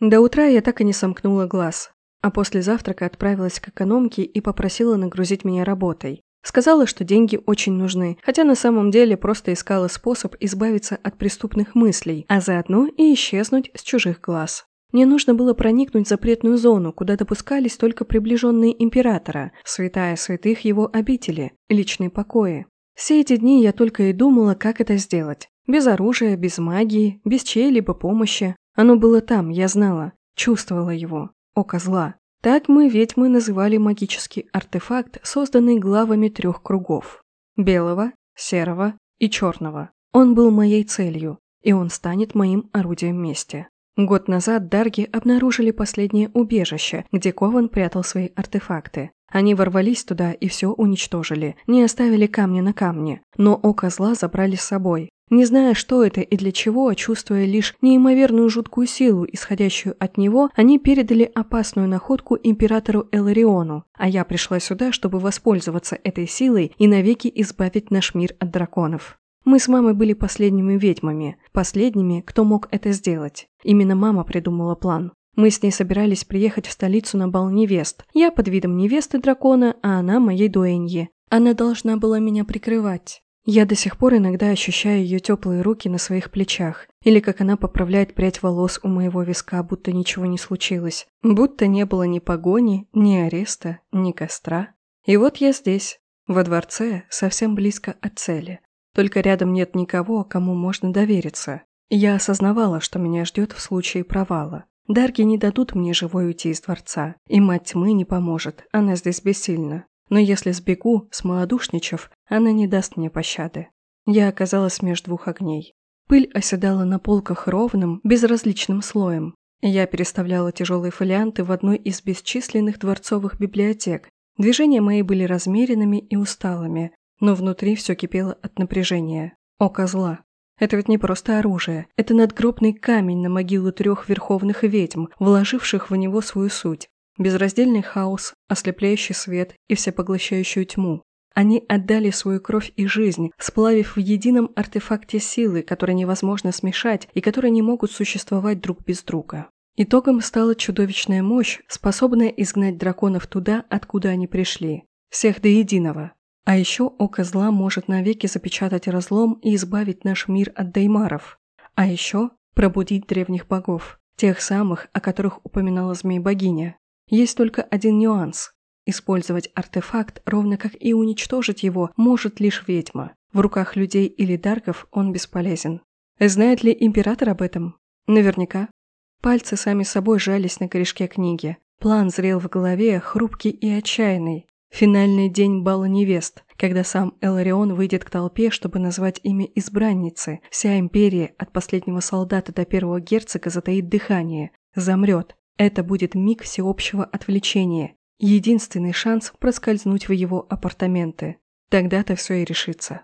До утра я так и не сомкнула глаз, а после завтрака отправилась к экономке и попросила нагрузить меня работой. Сказала, что деньги очень нужны, хотя на самом деле просто искала способ избавиться от преступных мыслей, а заодно и исчезнуть с чужих глаз. Мне нужно было проникнуть в запретную зону, куда допускались только приближенные императора, святая святых его обители, личные покои. Все эти дни я только и думала, как это сделать. Без оружия, без магии, без чьей-либо помощи. Оно было там, я знала, чувствовала его. Око зла. Так мы ведьмы называли магический артефакт, созданный главами трех кругов. Белого, серого и черного. Он был моей целью, и он станет моим орудием мести. Год назад Дарги обнаружили последнее убежище, где Кован прятал свои артефакты. Они ворвались туда и все уничтожили, не оставили камня на камне, но око зла забрали с собой. Не зная, что это и для чего, чувствуя лишь неимоверную жуткую силу, исходящую от него, они передали опасную находку императору Элариону, а я пришла сюда, чтобы воспользоваться этой силой и навеки избавить наш мир от драконов. Мы с мамой были последними ведьмами, последними, кто мог это сделать. Именно мама придумала план. Мы с ней собирались приехать в столицу на бал невест. Я под видом невесты дракона, а она моей дуэньи. Она должна была меня прикрывать. Я до сих пор иногда ощущаю ее теплые руки на своих плечах, или как она поправляет прядь волос у моего виска, будто ничего не случилось, будто не было ни погони, ни ареста, ни костра. И вот я здесь, во дворце, совсем близко от цели. Только рядом нет никого, кому можно довериться. Я осознавала, что меня ждет в случае провала. Дарги не дадут мне живой уйти из дворца, и мать тьмы не поможет, она здесь бессильна. Но если сбегу, смолодушничав, она не даст мне пощады. Я оказалась между двух огней. Пыль оседала на полках ровным, безразличным слоем. Я переставляла тяжелые фолианты в одной из бесчисленных дворцовых библиотек. Движения мои были размеренными и усталыми, но внутри все кипело от напряжения. О, козла! Это ведь не просто оружие, это надгробный камень на могилу трех верховных ведьм, вложивших в него свою суть. Безраздельный хаос, ослепляющий свет и всепоглощающую тьму. Они отдали свою кровь и жизнь, сплавив в едином артефакте силы, которые невозможно смешать и которые не могут существовать друг без друга. Итогом стала чудовищная мощь, способная изгнать драконов туда, откуда они пришли. Всех до единого. А еще Око Зла может навеки запечатать разлом и избавить наш мир от даймаров. А еще пробудить древних богов, тех самых, о которых упоминала змей-богиня. Есть только один нюанс. Использовать артефакт, ровно как и уничтожить его, может лишь ведьма. В руках людей или дарков он бесполезен. Знает ли император об этом? Наверняка. Пальцы сами собой жались на корешке книги. План зрел в голове, хрупкий и отчаянный. Финальный день бала невест, когда сам Эларион выйдет к толпе, чтобы назвать имя избранницы. Вся империя, от последнего солдата до первого герцога, затаит дыхание, замрет, это будет миг всеобщего отвлечения, единственный шанс проскользнуть в его апартаменты. Тогда-то все и решится.